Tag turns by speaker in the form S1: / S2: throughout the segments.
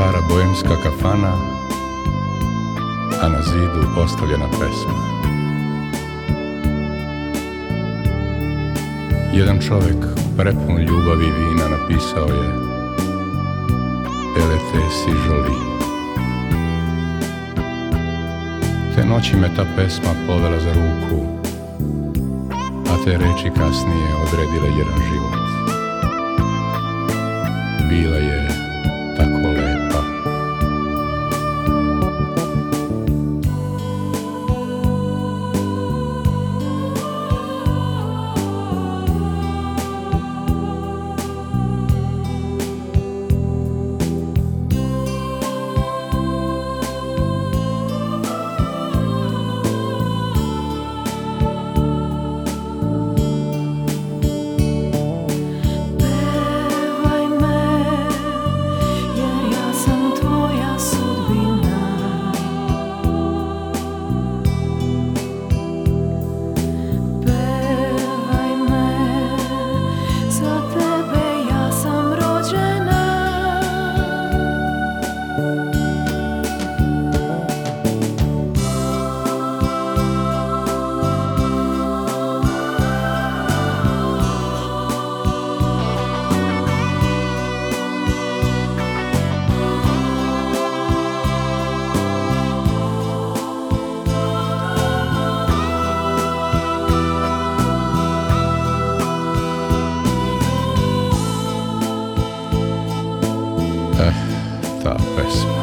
S1: stara bojemska kafana, a na zidu ostavljena pesma. Jedan čovjek prepun ljubavi i vina napisao je Elete si žoli. Te noći me ta pesma povela za ruku, a te reči kasnije odredile jedan život. Bila je ta pesma.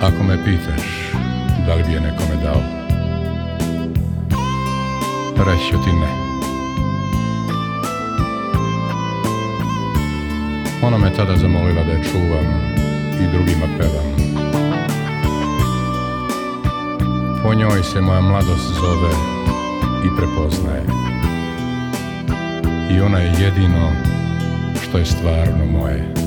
S1: Ako me pitaš da li bi je nekome dao, reći ću ti ne. Ona me tada zamolila da je čuvam i drugima pevam. Po njoj se moja mladost zove i prepoznaje. I ona je jedino što je stvarno moje.